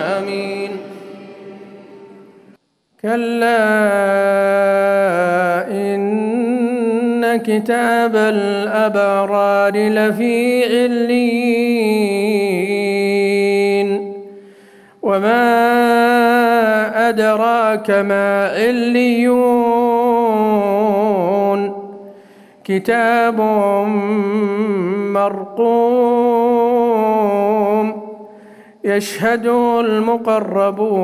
آمين. كلا إن كتاب الأبرار لفي عليين. وما أدراك ما عليون. كتاب مرقوم. يشهده المقربون.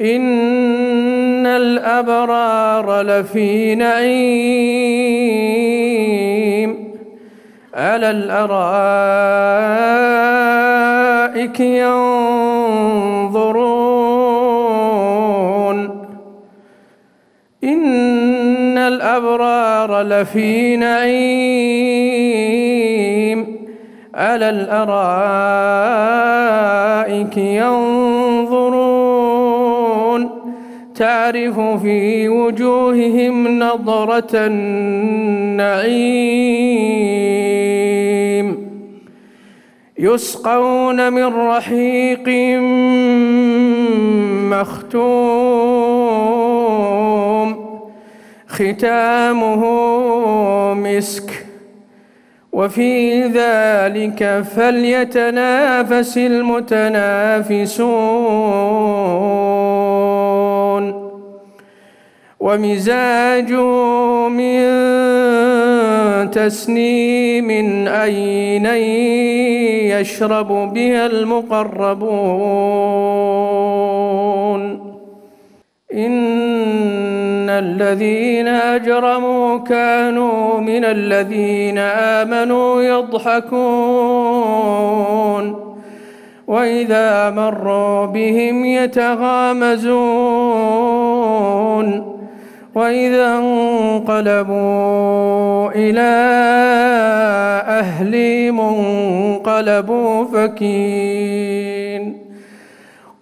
إن الأبرار لفي نعيم. على الأرائك ينظرون. إن الأبرار لفي نعيم. على الأرائك ينظرون. تعرف في وجوههم نضرة النعيم. يسقون من رحيق مختوم. ختامه مسك وفي ذلك فليتنافس المتنافسون. ومزاج من تسنيم أين يشرب بها المقربون. إن الذين أجرموا كانوا من الذين آمنوا يضحكون وإذا مروا بهم يتغامزون وإذا انقلبوا إلى أهلهم انقلبوا فكين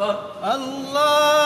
أكبر الله